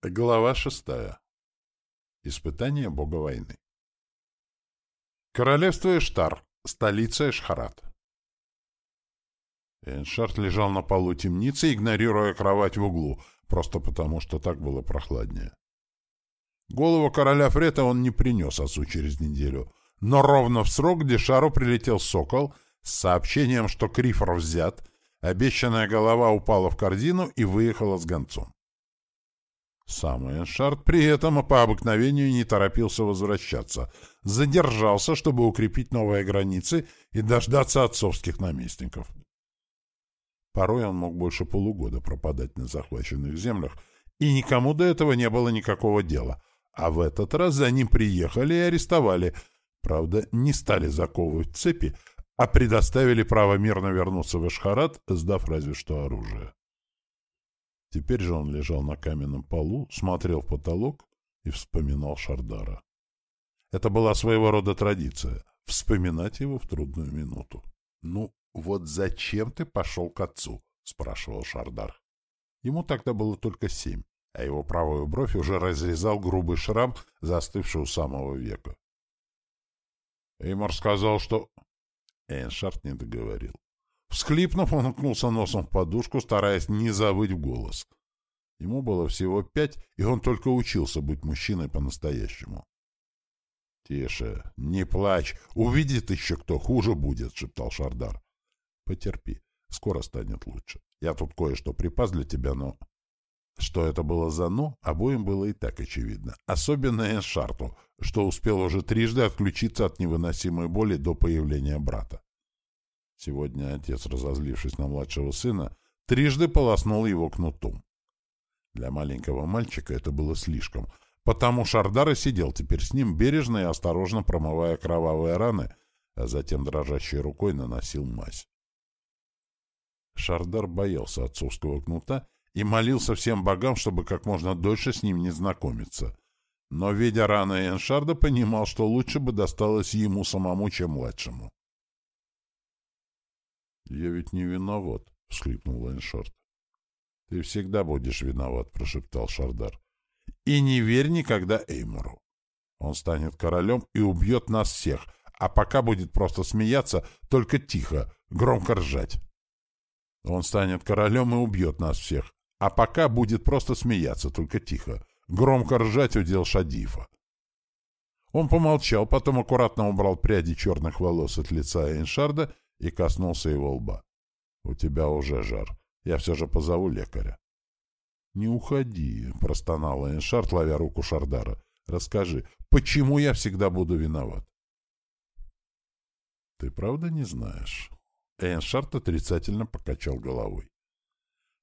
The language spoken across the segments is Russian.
Глава шестая. Испытание бога войны. Королевство Эштар, столица Эшхарат. Эншарт лежал на полу темницы, игнорируя кровать в углу, просто потому, что так было прохладнее. Голову короля Фрета он не принес отцу через неделю, но ровно в срок к Дешару прилетел сокол с сообщением, что Крифор взят, обещанная голова упала в корзину и выехала с гонцом. Сам Эншард при этом по обыкновению не торопился возвращаться, задержался, чтобы укрепить новые границы и дождаться отцовских наместников. Порой он мог больше полугода пропадать на захваченных землях, и никому до этого не было никакого дела, а в этот раз за ним приехали и арестовали, правда, не стали заковывать цепи, а предоставили право мирно вернуться в Эшхарат, сдав разве что оружие. Теперь же он лежал на каменном полу, смотрел в потолок и вспоминал Шардара. Это была своего рода традиция — вспоминать его в трудную минуту. — Ну, вот зачем ты пошел к отцу? — спрашивал Шардар. Ему тогда было только семь, а его правую бровь уже разрезал грубый шрам, застывший у самого века. Эймор сказал, что... Эйншард не договорил. Всхлипнув, он уткнулся носом в подушку, стараясь не завыть в голос. Ему было всего пять, и он только учился быть мужчиной по-настоящему. — Тише, не плачь, увидит еще кто, хуже будет, — шептал Шардар. — Потерпи, скоро станет лучше. Я тут кое-что припас для тебя, но... Что это было за «но», обоим было и так очевидно. Особенно Эншарту, что успел уже трижды отключиться от невыносимой боли до появления брата. Сегодня отец, разозлившись на младшего сына, трижды полоснул его кнутом. Для маленького мальчика это было слишком, потому Шардар и сидел теперь с ним, бережно и осторожно промывая кровавые раны, а затем дрожащей рукой наносил мазь. Шардар боялся отцовского кнута и молился всем богам, чтобы как можно дольше с ним не знакомиться. Но, видя раны Эншарда, понимал, что лучше бы досталось ему самому, чем младшему. «Я ведь не виноват», — всхлипнул Лайншард. «Ты всегда будешь виноват», — прошептал Шардар. «И не верь никогда Эймору. Он станет королем и убьет нас всех, а пока будет просто смеяться, только тихо, громко ржать. Он станет королем и убьет нас всех, а пока будет просто смеяться, только тихо, громко ржать удел Шадифа». Он помолчал, потом аккуратно убрал пряди черных волос от лица Эйншарда и коснулся его лба. — У тебя уже жар. Я все же позову лекаря. — Не уходи, — простонала Эншарт, ловя руку Шардара. — Расскажи, почему я всегда буду виноват? — Ты правда не знаешь? Эншарт отрицательно покачал головой.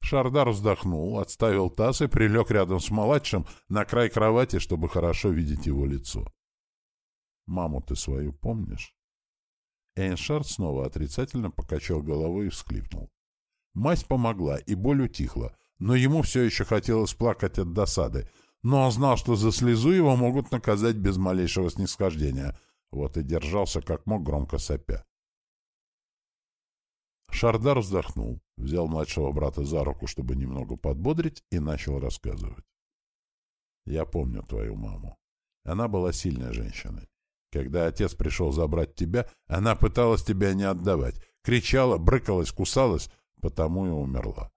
Шардар вздохнул, отставил таз и прилег рядом с младшим на край кровати, чтобы хорошо видеть его лицо. — Маму ты свою помнишь? Эйншард снова отрицательно покачал головой и всклипнул. Мазь помогла, и боль утихла, но ему все еще хотелось плакать от досады, но он знал, что за слезу его могут наказать без малейшего снисхождения, вот и держался как мог, громко сопя. Шардар вздохнул, взял младшего брата за руку, чтобы немного подбодрить, и начал рассказывать. «Я помню твою маму. Она была сильной женщиной. Когда отец пришел забрать тебя, она пыталась тебя не отдавать, кричала, брыкалась, кусалась, потому и умерла.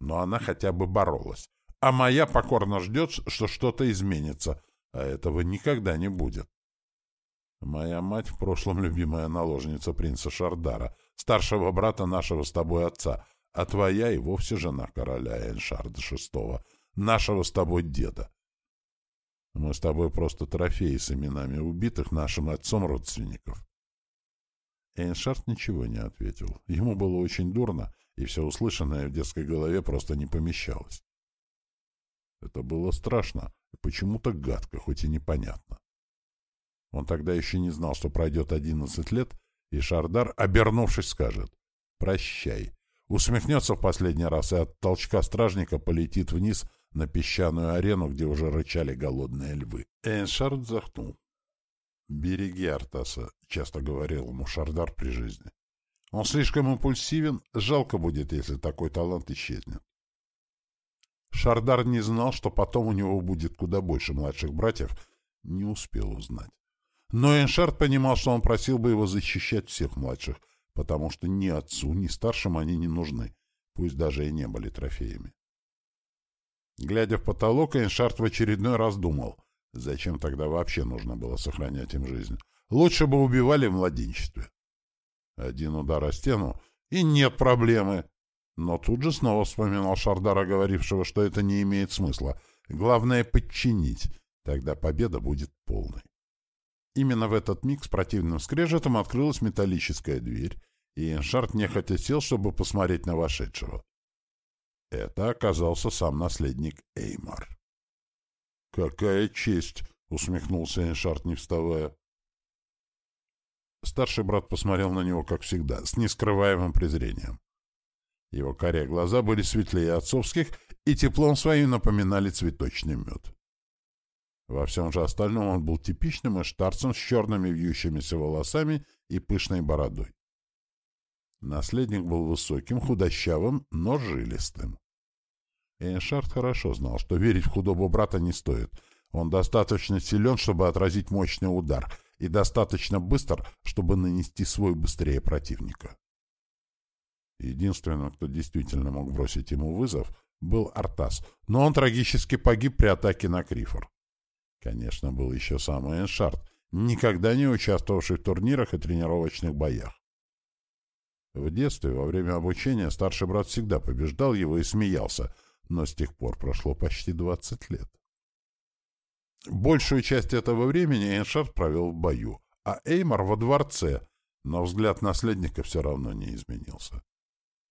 Но она хотя бы боролась. А моя покорно ждет, что что-то изменится, а этого никогда не будет. Моя мать в прошлом любимая наложница принца Шардара, старшего брата нашего с тобой отца, а твоя и вовсе жена короля Эншарда VI, нашего с тобой деда. Мы с тобой просто трофеи с именами убитых нашим отцом родственников. Эйншард ничего не ответил. Ему было очень дурно, и все услышанное в детской голове просто не помещалось. Это было страшно и почему-то гадко, хоть и непонятно. Он тогда еще не знал, что пройдет одиннадцать лет, и Шардар, обернувшись, скажет «Прощай». Усмехнется в последний раз и от толчка стражника полетит вниз на песчаную арену, где уже рычали голодные львы. Эйншард вздохнул. «Береги Артаса», — часто говорил ему Шардар при жизни. «Он слишком импульсивен, жалко будет, если такой талант исчезнет». Шардар не знал, что потом у него будет куда больше младших братьев, не успел узнать. Но Эншард понимал, что он просил бы его защищать всех младших, потому что ни отцу, ни старшим они не нужны, пусть даже и не были трофеями. Глядя в потолок, Эншард в очередной раз думал, зачем тогда вообще нужно было сохранять им жизнь. Лучше бы убивали в младенчестве. Один удар о стену, и нет проблемы. Но тут же снова вспоминал Шардара, говорившего, что это не имеет смысла. Главное — подчинить, тогда победа будет полной. Именно в этот миг с противным скрежетом открылась металлическая дверь, и Эншард нехотя сел, чтобы посмотреть на вошедшего. Это оказался сам наследник Эймар. «Какая честь!» — усмехнулся Эншард, не вставая. Старший брат посмотрел на него, как всегда, с нескрываемым презрением. Его карие глаза были светлее отцовских, и теплом своим напоминали цветочный мед. Во всем же остальном он был типичным эштарцем с черными вьющимися волосами и пышной бородой. Наследник был высоким, худощавым, но жилистым. Эйншард хорошо знал, что верить в худобу брата не стоит. Он достаточно силен, чтобы отразить мощный удар, и достаточно быстр, чтобы нанести свой быстрее противника. Единственным, кто действительно мог бросить ему вызов, был Артас, но он трагически погиб при атаке на Крифор. Конечно, был еще сам Эйншард, никогда не участвовавший в турнирах и тренировочных боях. В детстве, во время обучения, старший брат всегда побеждал его и смеялся, но с тех пор прошло почти 20 лет. Большую часть этого времени Эйншард провел в бою, а Эймар во дворце, но взгляд наследника все равно не изменился.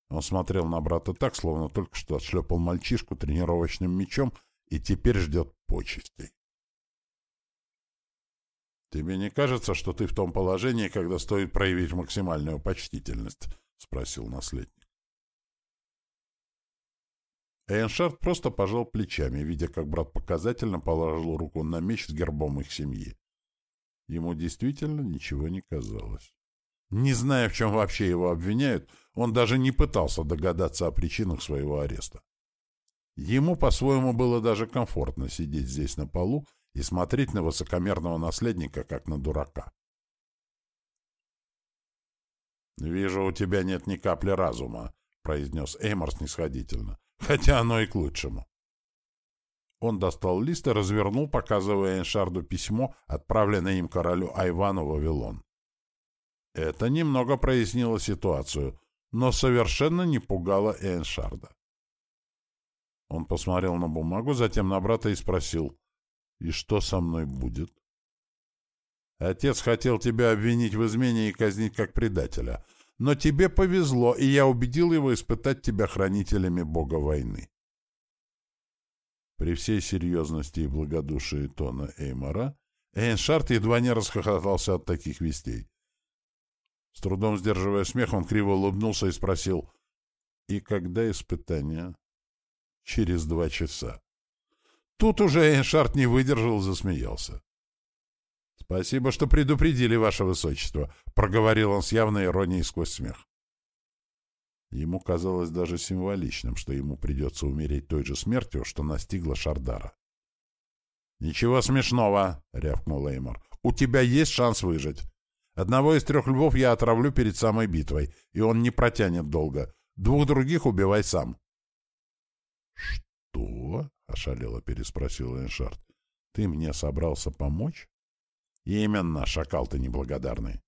Он смотрел на брата так, словно только что отшлепал мальчишку тренировочным мечом и теперь ждет почестей. «Тебе не кажется, что ты в том положении, когда стоит проявить максимальную почтительность?» — спросил наследник. Эйншард просто пожал плечами, видя, как брат показательно положил руку на меч с гербом их семьи. Ему действительно ничего не казалось. Не зная, в чем вообще его обвиняют, он даже не пытался догадаться о причинах своего ареста. Ему по-своему было даже комфортно сидеть здесь на полу и смотреть на высокомерного наследника, как на дурака. «Вижу, у тебя нет ни капли разума», — произнес Эймор снисходительно, «хотя оно и к лучшему». Он достал лист и развернул, показывая Эншарду письмо, отправленное им королю Айвану в Вавилон. Это немного прояснило ситуацию, но совершенно не пугало Эншарда. Он посмотрел на бумагу, затем на брата и спросил, и что со мной будет? Отец хотел тебя обвинить в измене и казнить как предателя. Но тебе повезло, и я убедил его испытать тебя хранителями бога войны. При всей серьезности и благодушии тона Эймора, Эйншарт едва не расхохотался от таких вестей. С трудом сдерживая смех, он криво улыбнулся и спросил, «И когда испытание?» «Через два часа». Тут уже Эйншард не выдержал и засмеялся. «Спасибо, что предупредили, ваше высочество», — проговорил он с явной иронией сквозь смех. Ему казалось даже символичным, что ему придется умереть той же смертью, что настигла Шардара. «Ничего смешного», — рявкнул Эймор. «У тебя есть шанс выжить. Одного из трех львов я отравлю перед самой битвой, и он не протянет долго. Двух других убивай сам». «Что?» — ошалело переспросил Эншард. — Ты мне собрался помочь? — Именно, шакал ты неблагодарный.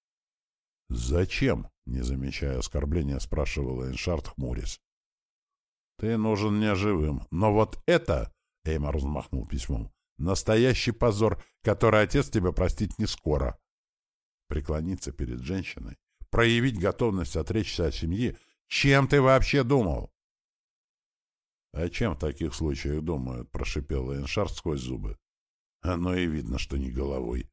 — Зачем? — не замечая оскорбления, спрашивал Эншард, хмурясь. — Ты нужен мне живым. Но вот это, — Эймар взмахнул письмом, — настоящий позор, который отец тебе простить не скоро. Преклониться перед женщиной, проявить готовность отречься от семьи. Чем ты вообще думал? — О чем в таких случаях думают? — прошипел Эйншард сквозь зубы. Оно и видно, что не головой.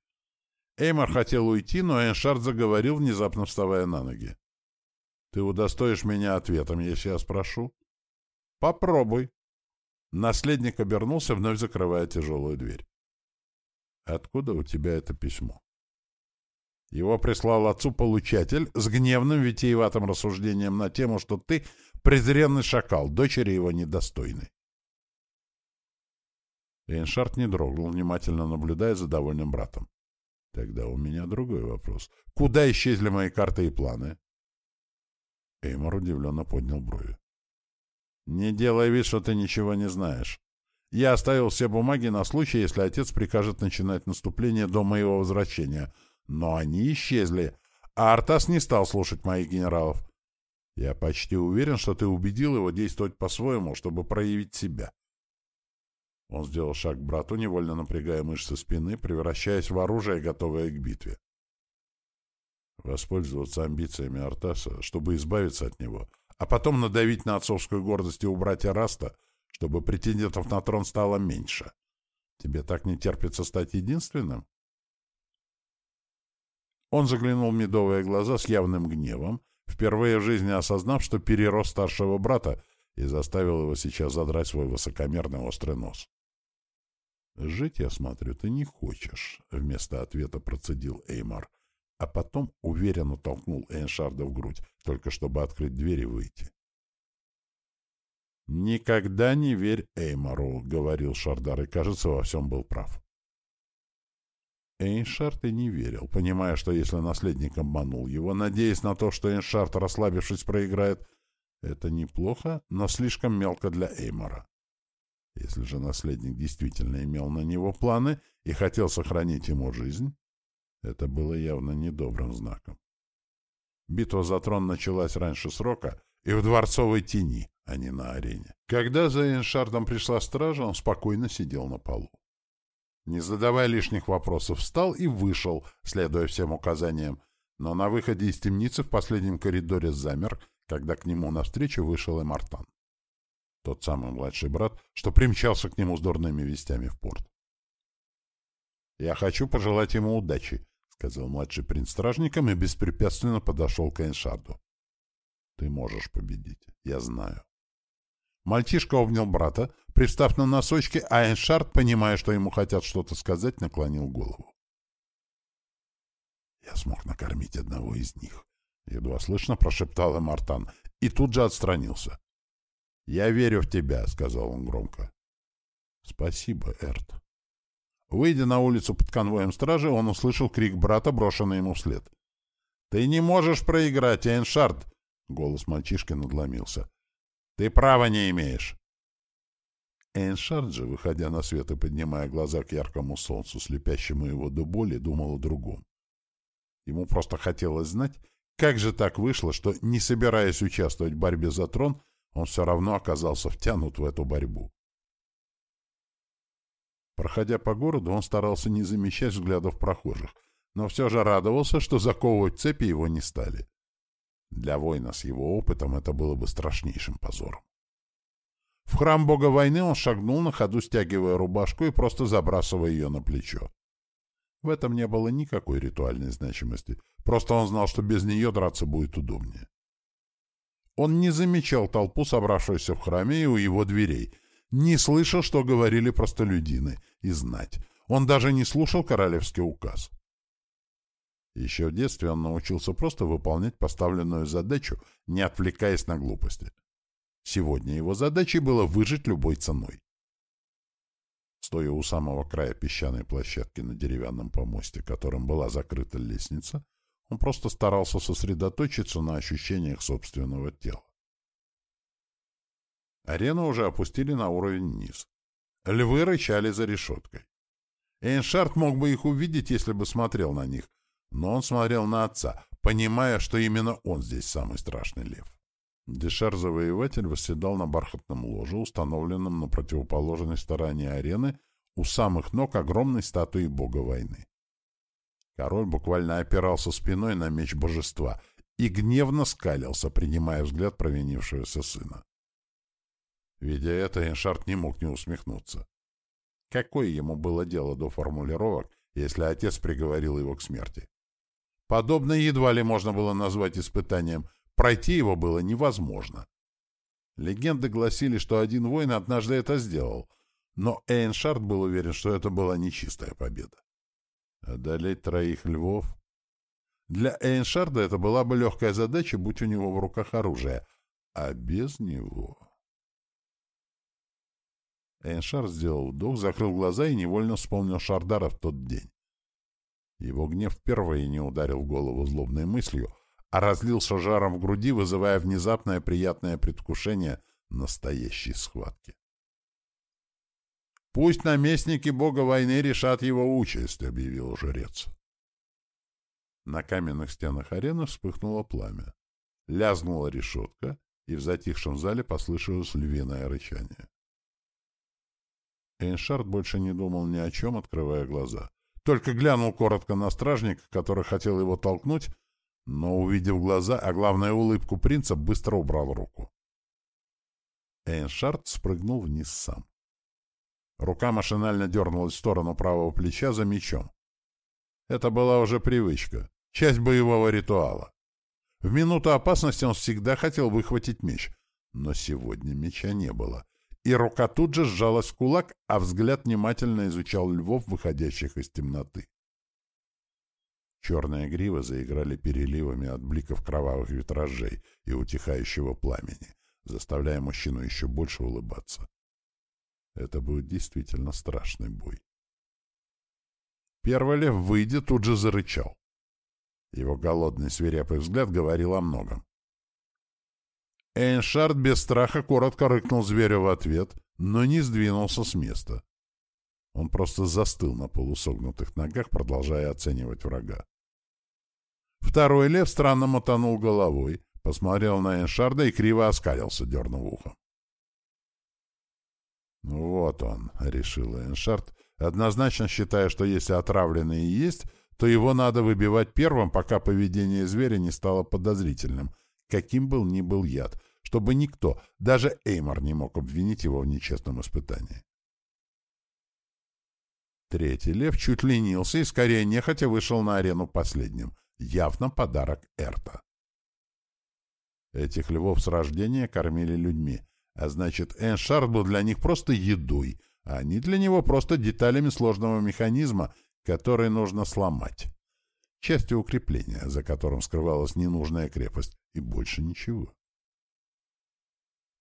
Эймар хотел уйти, но Эйншард заговорил, внезапно вставая на ноги. — Ты удостоишь меня ответом, если я спрошу? — Попробуй. Наследник обернулся, вновь закрывая тяжелую дверь. — Откуда у тебя это письмо? Его прислал отцу получатель с гневным витиеватым рассуждением на тему, что ты презренный шакал, дочери его недостойной. Эйншард не дрогнул, внимательно наблюдая за довольным братом. Тогда у меня другой вопрос. Куда исчезли мои карты и планы? Эймор удивленно поднял брови. Не делай вид, что ты ничего не знаешь. Я оставил все бумаги на случай, если отец прикажет начинать наступление до моего возвращения. Но они исчезли, а Артас не стал слушать моих генералов. Я почти уверен, что ты убедил его действовать по-своему, чтобы проявить себя. Он сделал шаг к брату, невольно напрягая мышцы спины, превращаясь в оружие, готовое к битве. Воспользоваться амбициями Артаса, чтобы избавиться от него, а потом надавить на отцовскую гордость и убрать Араста, чтобы претендентов на трон стало меньше. Тебе так не терпится стать единственным? Он заглянул в медовые глаза с явным гневом, впервые в жизни осознав, что перерос старшего брата и заставил его сейчас задрать свой высокомерный острый нос. «Жить, я смотрю, ты не хочешь», — вместо ответа процедил Эймар, а потом уверенно толкнул Эйншарда в грудь, только чтобы открыть дверь и выйти. «Никогда не верь Эймару», — говорил Шардар, и, кажется, во всем был прав. Эйншард и не верил, понимая, что если наследник обманул его, надеясь на то, что Эйншард, расслабившись, проиграет, это неплохо, но слишком мелко для Эймара. Если же наследник действительно имел на него планы и хотел сохранить ему жизнь, это было явно недобрым знаком. Битва за трон началась раньше срока и в дворцовой тени, а не на арене. Когда за Эйншардом пришла стража, он спокойно сидел на полу. Не задавая лишних вопросов, встал и вышел, следуя всем указаниям, но на выходе из темницы в последнем коридоре замер, когда к нему навстречу вышел Эмартан тот самый младший брат, что примчался к нему с дурными вестями в порт. «Я хочу пожелать ему удачи», — сказал младший принц стражникам и беспрепятственно подошел к Эйншарду. «Ты можешь победить, я знаю». Мальчишка обнял брата, пристав на носочки, а Эйншард, понимая, что ему хотят что-то сказать, наклонил голову. «Я смог накормить одного из них», — едва слышно прошептал Эмартан, и тут же отстранился. «Я верю в тебя», — сказал он громко. «Спасибо, Эрт». Выйдя на улицу под конвоем стражи, он услышал крик брата, брошенный ему вслед. «Ты не можешь проиграть, Эйншард!» — голос мальчишки надломился. «Ты права не имеешь!» Эйншард выходя на свет и поднимая глаза к яркому солнцу, слепящему его до боли, думал о другом. Ему просто хотелось знать, как же так вышло, что, не собираясь участвовать в борьбе за трон, он все равно оказался втянут в эту борьбу. Проходя по городу, он старался не замечать взглядов прохожих, но все же радовался, что заковывать цепи его не стали. Для воина с его опытом это было бы страшнейшим позором. В храм бога войны он шагнул на ходу, стягивая рубашку и просто забрасывая ее на плечо. В этом не было никакой ритуальной значимости, просто он знал, что без нее драться будет удобнее. Он не замечал толпу, собравшуюся в храме и у его дверей, не слышал, что говорили простолюдины, и знать. Он даже не слушал королевский указ. Еще в детстве он научился просто выполнять поставленную задачу, не отвлекаясь на глупости. Сегодня его задачей было выжить любой ценой. Стоя у самого края песчаной площадки на деревянном помосте, которым была закрыта лестница, он просто старался сосредоточиться на ощущениях собственного тела. Арену уже опустили на уровень низ. Львы рычали за решеткой. Эйншард мог бы их увидеть, если бы смотрел на них, но он смотрел на отца, понимая, что именно он здесь самый страшный лев. Дешар-завоеватель восседал на бархатном ложе, установленном на противоположной стороне арены у самых ног огромной статуи бога войны. Король буквально опирался спиной на меч божества и гневно скалился, принимая взгляд провинившегося сына. Видя это, Эншард не мог не усмехнуться. Какое ему было дело до формулировок, если отец приговорил его к смерти? Подобное едва ли можно было назвать испытанием, пройти его было невозможно. Легенды гласили, что один воин однажды это сделал, но Эйншард был уверен, что это была нечистая победа. Одолеть троих львов? Для Эйншарда это была бы легкая задача, будь у него в руках оружие. а без него... Эйншар сделал вдох, закрыл глаза и невольно вспомнил Шардара в тот день. Его гнев впервые не ударил голову злобной мыслью, а разлился жаром в груди, вызывая внезапное приятное предвкушение настоящей схватки. «Пусть наместники бога войны решат его участь», — объявил жрец. На каменных стенах арены вспыхнуло пламя. Лязгнула решетка, и в затихшем зале послышалось львиное рычание. Эйншард больше не думал ни о чем, открывая глаза. Только глянул коротко на стражника, который хотел его толкнуть, но, увидев глаза, а главное улыбку принца, быстро убрал руку. Эйншард спрыгнул вниз сам. Рука машинально дернулась в сторону правого плеча за мечом. Это была уже привычка, часть боевого ритуала. В минуту опасности он всегда хотел выхватить меч, но сегодня меча не было, и рука тут же сжалась в кулак, а взгляд внимательно изучал львов, выходящих из темноты. Черные гривы заиграли переливами от бликов кровавых витражей и утихающего пламени, заставляя мужчину еще больше улыбаться. Это будет действительно страшный бой. Первый лев, выйдя, тут же зарычал. Его голодный свирепый взгляд говорил о многом. Эйншард без страха коротко рыкнул зверю в ответ, но не сдвинулся с места. Он просто застыл на полусогнутых ногах, продолжая оценивать врага. Второй лев странно мотанул головой, посмотрел на Эйншарда и криво оскалился, дернув ухом. «Ну «Вот он», — решил Эйншард, однозначно считая, что если отравленный и есть, то его надо выбивать первым, пока поведение зверя не стало подозрительным, каким был ни был яд, чтобы никто, даже Эймор, не мог обвинить его в нечестном испытании. Третий лев чуть ленился и скорее нехотя вышел на арену последним. Явно подарок Эрта. Этих львов с рождения кормили людьми, а значит, Эншард был для них просто едой, а они для него просто деталями сложного механизма, который нужно сломать. Частью укрепления, за которым скрывалась ненужная крепость, и больше ничего.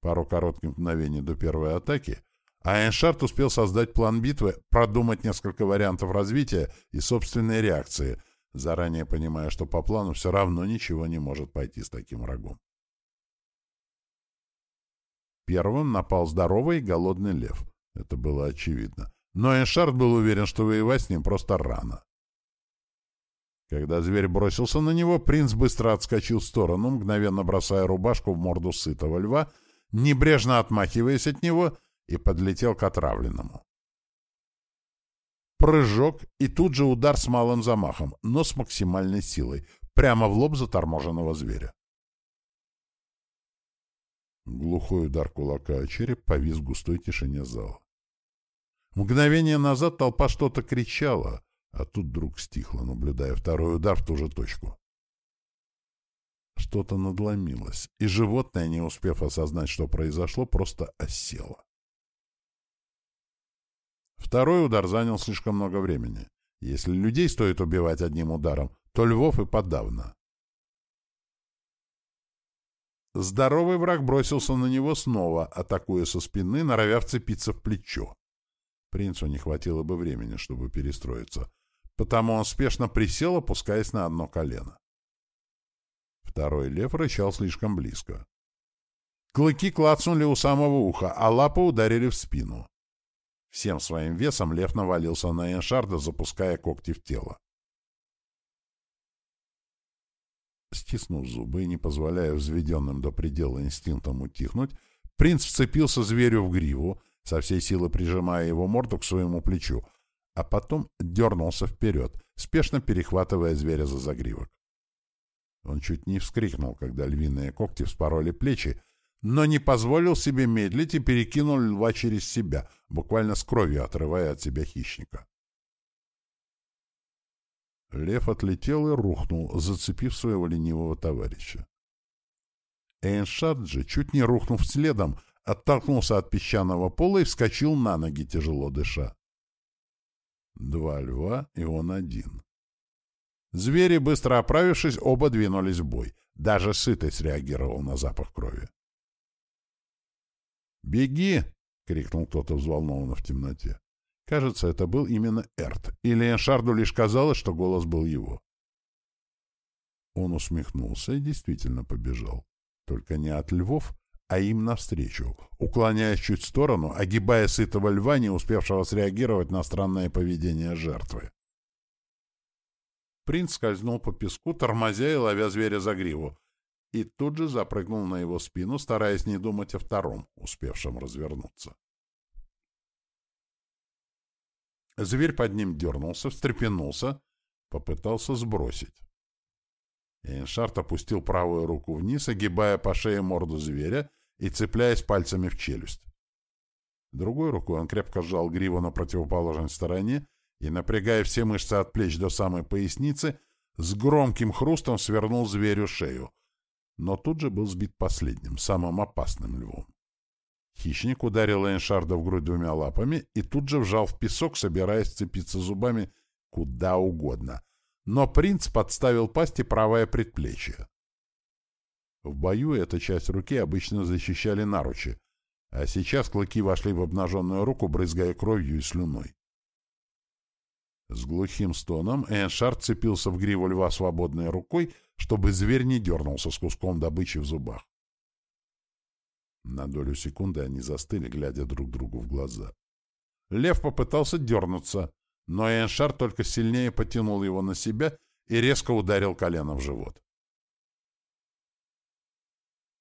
Пару коротких мгновений до первой атаки, а Эйншард успел создать план битвы, продумать несколько вариантов развития и собственной реакции, заранее понимая, что по плану все равно ничего не может пойти с таким врагом. Первым напал здоровый и голодный лев. Это было очевидно. Но Эйншард был уверен, что воевать с ним просто рано. Когда зверь бросился на него, принц быстро отскочил в сторону, мгновенно бросая рубашку в морду сытого льва — небрежно отмахиваясь от него, и подлетел к отравленному. Прыжок и тут же удар с малым замахом, но с максимальной силой, прямо в лоб заторможенного зверя. Глухой удар кулака о череп повис в густой тишине зала. Мгновение назад толпа что-то кричала, а тут вдруг стихла, наблюдая второй удар в ту же точку. Что-то надломилось, и животное, не успев осознать, что произошло, просто осело. Второй удар занял слишком много времени. Если людей стоит убивать одним ударом, то львов и подавно. Здоровый враг бросился на него снова, атакуя со спины, норовя вцепиться в плечо. Принцу не хватило бы времени, чтобы перестроиться, потому он спешно присел, опускаясь на одно колено. Второй лев рычал слишком близко. Клыки клацнули у самого уха, а лапы ударили в спину. Всем своим весом лев навалился на Эншарда, запуская когти в тело. Стиснув зубы и не позволяя взведенным до предела инстинктам утихнуть, принц вцепился зверю в гриву, со всей силы прижимая его морду к своему плечу, а потом дернулся вперед, спешно перехватывая зверя за загривок. Он чуть не вскрикнул, когда львиные когти вспороли плечи, но не позволил себе медлить и перекинул льва через себя, буквально с кровью отрывая от себя хищника. Лев отлетел и рухнул, зацепив своего ленивого товарища. Эйншард же, чуть не рухнув следом, оттолкнулся от песчаного пола и вскочил на ноги, тяжело дыша. Два льва, и он один. Звери, быстро оправившись, оба двинулись в бой. Даже сытый среагировал на запах крови. «Беги!» — крикнул кто-то взволнованно в темноте. Кажется, это был именно Эрт, или Эншарду лишь казалось, что голос был его. Он усмехнулся и действительно побежал. Только не от львов, а им навстречу, уклоняясь чуть в сторону, огибая сытого льва, не успевшего среагировать на странное поведение жертвы. Принц скользнул по песку, тормозя и ловя зверя за гриву, и тут же запрыгнул на его спину, стараясь не думать о втором, успевшем развернуться. Зверь под ним дернулся, встрепенулся, попытался сбросить. Эйншард опустил правую руку вниз, огибая по шее морду зверя и цепляясь пальцами в челюсть. Другой рукой он крепко сжал гриву на противоположной стороне и, напрягая все мышцы от плеч до самой поясницы, с громким хрустом свернул зверю шею, но тут же был сбит последним, самым опасным львом. Хищник ударил Эйншарда в грудь двумя лапами и тут же вжал в песок, собираясь цепиться зубами куда угодно. Но принц подставил пасть и правое предплечье. В бою эта часть руки обычно защищали наручи, а сейчас клыки вошли в обнаженную руку, брызгая кровью и слюной. С глухим стоном Эншард цепился в гриву льва свободной рукой, чтобы зверь не дернулся с куском добычи в зубах. На долю секунды они застыли, глядя друг другу в глаза. Лев попытался дернуться, но Эншар только сильнее потянул его на себя и резко ударил коленом в живот.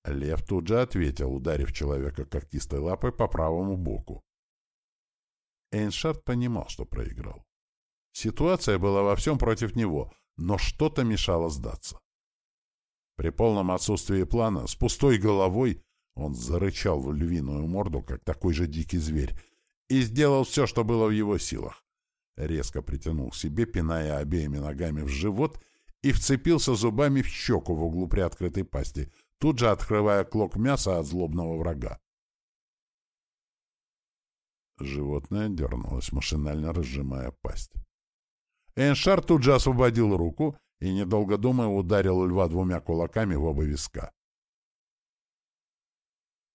Лев тут же ответил, ударив человека когтистой лапой по правому боку. Эйншард понимал, что проиграл. Ситуация была во всем против него, но что-то мешало сдаться. При полном отсутствии плана, с пустой головой, он зарычал в львиную морду, как такой же дикий зверь, и сделал все, что было в его силах. Резко притянул к себе, пиная обеими ногами в живот, и вцепился зубами в щеку в углу приоткрытой пасти, тут же открывая клок мяса от злобного врага. Животное дернулось, машинально разжимая пасть. Эншар тут же освободил руку и, недолго думая, ударил льва двумя кулаками в оба виска.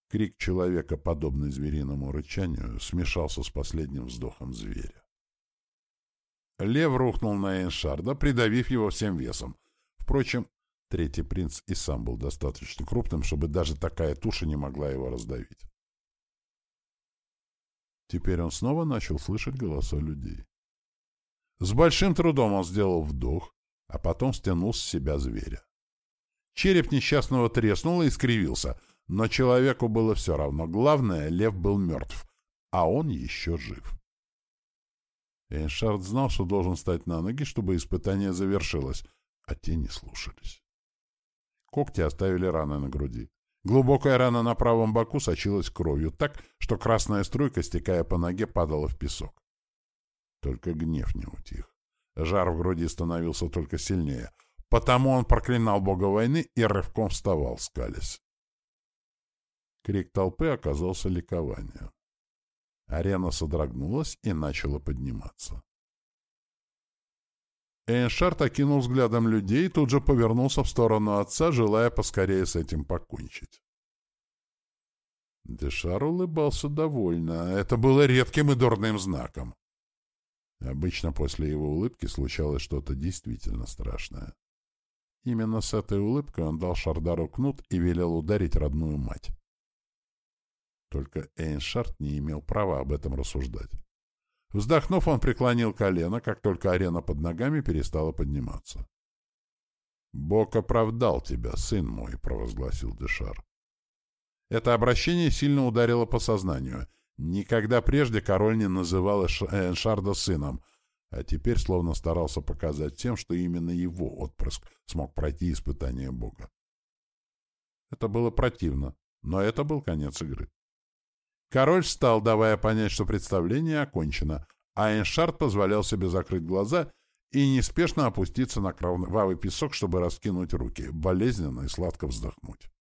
Крик человека, подобный звериному рычанию, смешался с последним вздохом зверя. Лев рухнул на Эншарда, придавив его всем весом. Впрочем, третий принц и сам был достаточно крупным, чтобы даже такая туша не могла его раздавить. Теперь он снова начал слышать голоса людей. С большим трудом он сделал вдох, а потом стянул с себя зверя. Череп несчастного треснул и искривился, но человеку было все равно. Главное, лев был мертв, а он еще жив. Эйншард знал, что должен встать на ноги, чтобы испытание завершилось, а те не слушались. Когти оставили раны на груди. Глубокая рана на правом боку сочилась кровью так, что красная струйка, стекая по ноге, падала в песок. Только гнев не утих. Жар в груди становился только сильнее. Потому он проклинал бога войны и рывком вставал, скалясь. Крик толпы оказался ликованием. Арена содрогнулась и начала подниматься. Эйншард окинул взглядом людей и тут же повернулся в сторону отца, желая поскорее с этим покончить. Дешар улыбался довольно. Это было редким и дурным знаком. Обычно после его улыбки случалось что-то действительно страшное. Именно с этой улыбкой он дал Шардару кнут и велел ударить родную мать. Только Эйншард не имел права об этом рассуждать. Вздохнув, он преклонил колено, как только арена под ногами перестала подниматься. «Бог оправдал тебя, сын мой», — провозгласил Дешар. Это обращение сильно ударило по сознанию — Никогда прежде король не называл Эншарда сыном, а теперь словно старался показать тем, что именно его отпрыск смог пройти испытание Бога. Это было противно, но это был конец игры. Король встал, давая понять, что представление окончено, а Эншард позволял себе закрыть глаза и неспешно опуститься на кровавый песок, чтобы раскинуть руки, болезненно и сладко вздохнуть.